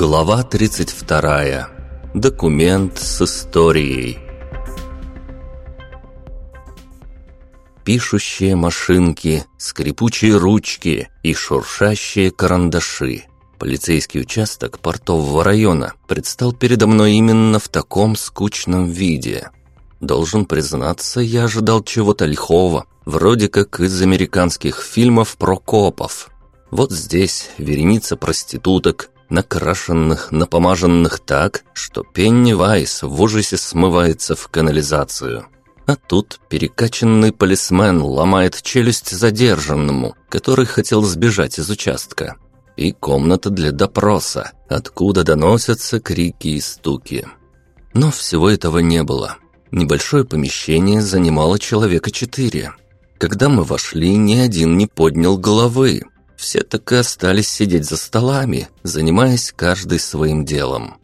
Глава 32. Документ с историей. Пишущие машинки, скрипучие ручки и шуршащие карандаши. Полицейский участок портового района предстал передо мной именно в таком скучном виде. Должен признаться, я ожидал чего-то лихого, вроде как из американских фильмов про копов. Вот здесь вереница проституток, накрашенных, напомаженных так, что Пеннивайс в ужасе смывается в канализацию. А тут перекачанный полисмен ломает челюсть задержанному, который хотел сбежать из участка. И комната для допроса, откуда доносятся крики и стуки. Но всего этого не было. Небольшое помещение занимало человека четыре. Когда мы вошли, ни один не поднял головы, все так и остались сидеть за столами, занимаясь каждый своим делом.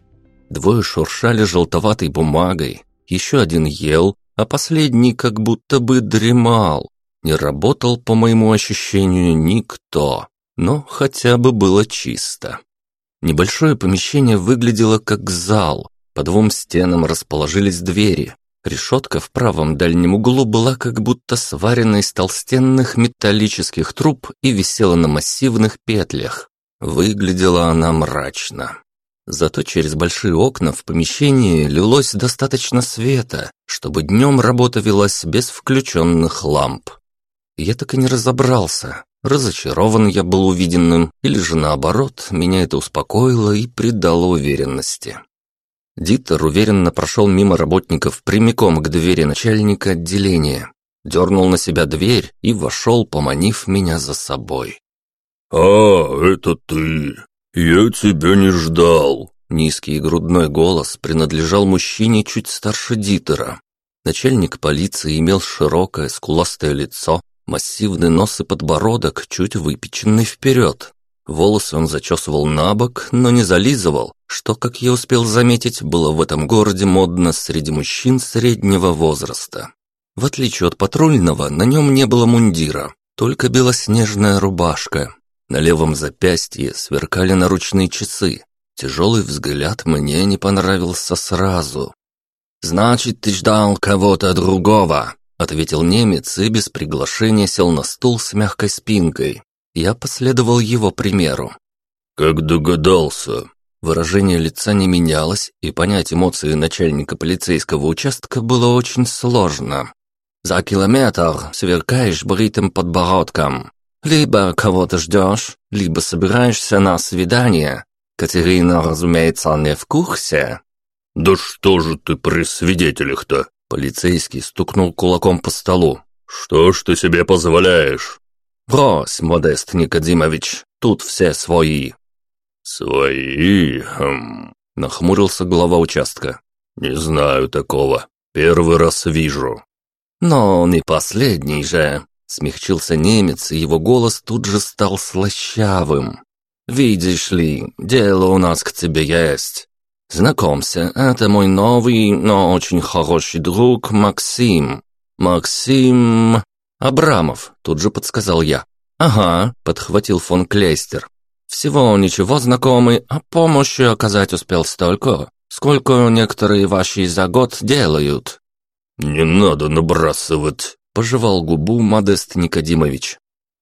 Двое шуршали желтоватой бумагой, еще один ел, а последний как будто бы дремал. Не работал, по моему ощущению, никто, но хотя бы было чисто. Небольшое помещение выглядело как зал, по двум стенам расположились двери, Решетка в правом дальнем углу была как будто сварена из толстенных металлических труб и висела на массивных петлях. Выглядела она мрачно. Зато через большие окна в помещении лилось достаточно света, чтобы днем работа велась без включенных ламп. Я так и не разобрался, разочарован я был увиденным, или же наоборот, меня это успокоило и придало уверенности. Диттер уверенно прошел мимо работников прямиком к двери начальника отделения, дернул на себя дверь и вошел, поманив меня за собой. «А, это ты! Я тебя не ждал!» Низкий грудной голос принадлежал мужчине чуть старше Дитера. Начальник полиции имел широкое скуластое лицо, массивный нос и подбородок, чуть выпеченный вперед. Волосы он зачесывал на бок, но не зализывал, что, как я успел заметить, было в этом городе модно среди мужчин среднего возраста. В отличие от патрульного, на нем не было мундира, только белоснежная рубашка. На левом запястье сверкали наручные часы. Тяжелый взгляд мне не понравился сразу. «Значит, ты ждал кого-то другого», — ответил немец и без приглашения сел на стул с мягкой спинкой. Я последовал его примеру. «Как догадался?» Выражение лица не менялось, и понять эмоции начальника полицейского участка было очень сложно. «За километр сверкаешь бритым подбородком. Либо кого-то ждешь, либо собираешься на свидание. Катерина, разумеется, не в курсе». «Да что же ты при свидетелях-то?» Полицейский стукнул кулаком по столу. «Что ж ты себе позволяешь?» «Брось, Модест Никодимович, тут все свои». «Свои? Хм...» — нахмурился глава участка. «Не знаю такого. Первый раз вижу». «Но не последний же», — смягчился немец, и его голос тут же стал слащавым. «Видишь ли, дело у нас к тебе есть. Знакомься, это мой новый, но очень хороший друг Максим. Максим... «Абрамов», — тут же подсказал я. «Ага», — подхватил фон Клейстер. «Всего ничего знакомый, а помощи оказать успел столько, сколько некоторые ваши за год делают». «Не надо набрасывать», — пожевал губу Модест Никодимович.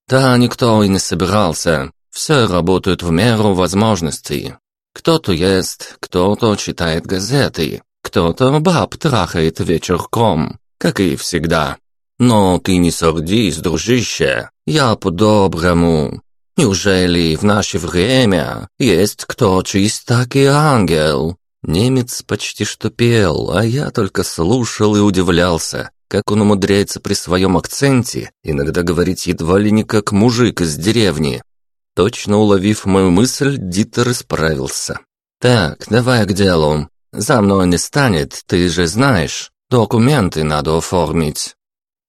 «Да никто и не собирался. Все работают в меру возможностей. Кто-то ест, кто-то читает газеты, кто-то баб трахает вечерком, как и всегда. Но ты не сердись, дружище, я по-доброму. Неужели в наше время есть кто чист, так и ангел?» Немец почти что пел, а я только слушал и удивлялся, как он умудряется при своем акценте иногда говорить едва ли не как мужик из деревни. Точно уловив мою мысль, Дитер исправился. «Так, давай к делу. За мной не станет, ты же знаешь. Документы надо оформить».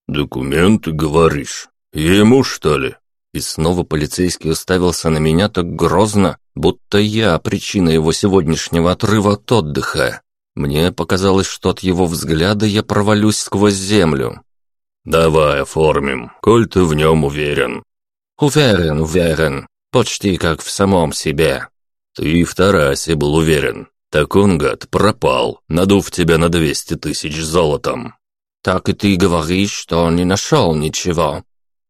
«Документы, говоришь? Ему, что ли?» И снова полицейский уставился на меня так грозно, будто я причина его сегодняшнего отрыва от отдыха. Мне показалось, что от его взгляда я провалюсь сквозь землю. «Давай оформим, коль ты в нем уверен». «Уверен, уверен. Почти как в самом себе». Ты и в Тарасе был уверен. Так он, гад, пропал, надув тебя на двести тысяч золотом. Так и ты говоришь, что не нашел ничего.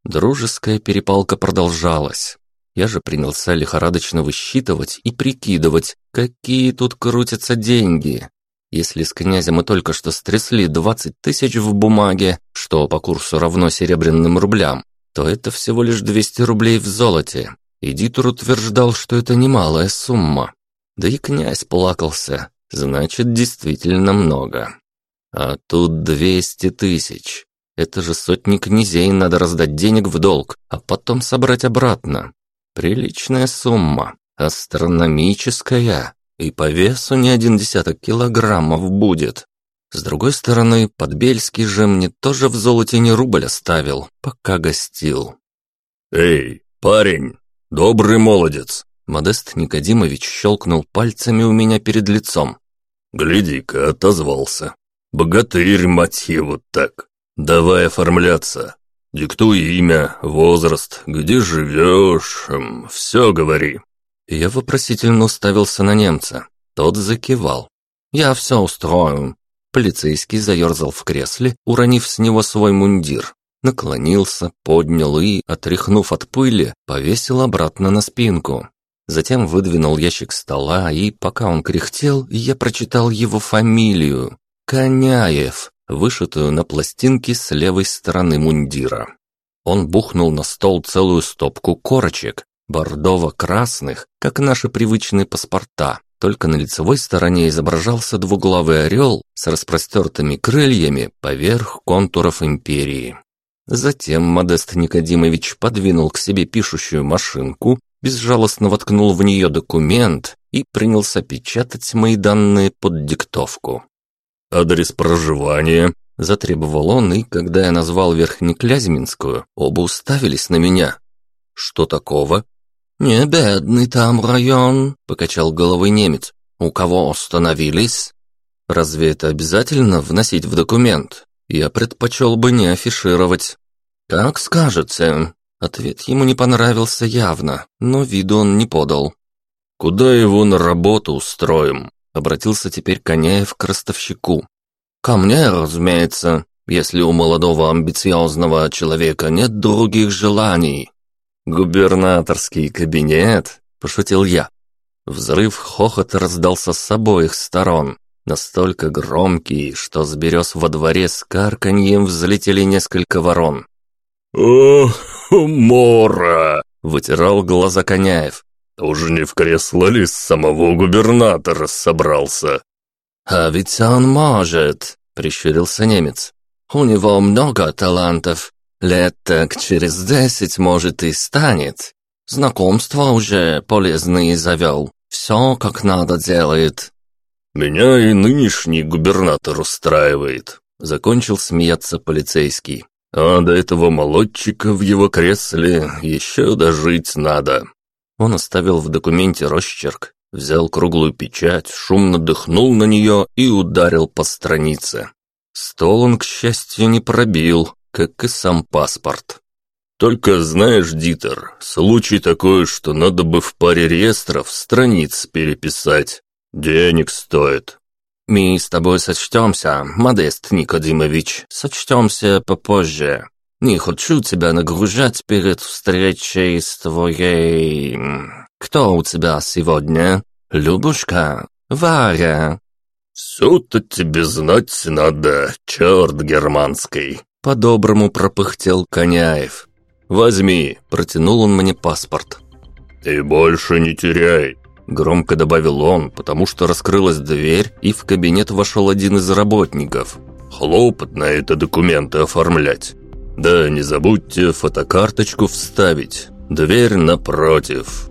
Дружеская перепалка продолжалась. Я же принялся лихорадочно высчитывать и прикидывать, какие тут крутятся деньги. Если с князя мы только что стрясли 20 тысяч в бумаге, что по курсу равно серебряным рублям, то это всего лишь 200 рублей в золоте. Эдитор утверждал, что это немалая сумма. Да и князь плакался, значит, действительно много. А тут 200 тысяч. Это же сотни князей надо раздать денег в долг, а потом собрать обратно. Приличная сумма, астрономическая, и по весу не один десяток килограммов будет. С другой стороны, Подбельский же мне тоже в золоте не рубль оставил, пока гостил. «Эй, парень, добрый молодец!» Модест Никодимович щелкнул пальцами у меня перед лицом. «Гляди-ка, отозвался. Богатырь, мать его, так. Давай оформляться. Диктуй имя, возраст, где живешь, эм, все говори». Я вопросительно уставился на немца. Тот закивал. «Я все устрою». Полицейский заерзал в кресле, уронив с него свой мундир. Наклонился, поднял и, отряхнув от пыли, повесил обратно на спинку. Затем выдвинул ящик стола, и, пока он кряхтел, я прочитал его фамилию. Коняев вышитую на пластинке с левой стороны мундира. Он бухнул на стол целую стопку корочек, бордово-красных, как наши привычные паспорта, только на лицевой стороне изображался двуглавый орел с распростертыми крыльями поверх контуров империи. Затем Модест Никодимович подвинул к себе пишущую машинку, безжалостно воткнул в нее документ и принялся печатать мои данные под диктовку. «Адрес проживания?» Затребовал он, и когда я назвал Верхнеклязьминскую, оба уставились на меня. «Что такого?» «Не бедный там район», — покачал головой немец. «У кого остановились?» «Разве это обязательно вносить в документ? Я предпочел бы не афишировать». «Как скажете». Ответ ему не понравился явно, но виду он не подал. «Куда его на работу устроим?» Обратился теперь Коняев к ростовщику. «Ко мне, разумеется, если у молодого амбициозного человека нет других желаний». «Губернаторский кабинет?» – пошутил я. Взрыв хохота раздался с обоих сторон, настолько громкий, что с берез во дворе с карканьем взлетели несколько ворон. «Ох, мора!» – вытирал глаза Коняев. Уж не в кресло ли с самого губернатора собрался?» «А ведь он может», — прищурился немец. «У него много талантов. Лет так через десять, может, и станет. Знакомства уже полезные завел. Все как надо делает». «Меня и нынешний губернатор устраивает», — закончил смеяться полицейский. «А до этого молодчика в его кресле еще дожить надо». Он оставил в документе росчерк, взял круглую печать, шумно дыхнул на нее и ударил по странице. Стол он, к счастью, не пробил, как и сам паспорт. «Только знаешь, Дитер, случай такой, что надо бы в паре реестров страниц переписать. Денег стоит». «Мы с тобой сочтемся, Модест Никодимович, сочтемся попозже. Не хочу тебя нагружать перед встречей с твоей... Кто у тебя сегодня? Любушка? Варя?» «Все-то тебе знать надо, черт германский!» По-доброму пропыхтел Коняев. «Возьми», — протянул он мне паспорт. «И больше не теряй», — громко добавил он, потому что раскрылась дверь, и в кабинет вошел один из работников. «Хлопотно это документы оформлять. Да не забудьте фотокарточку вставить. Дверь напротив.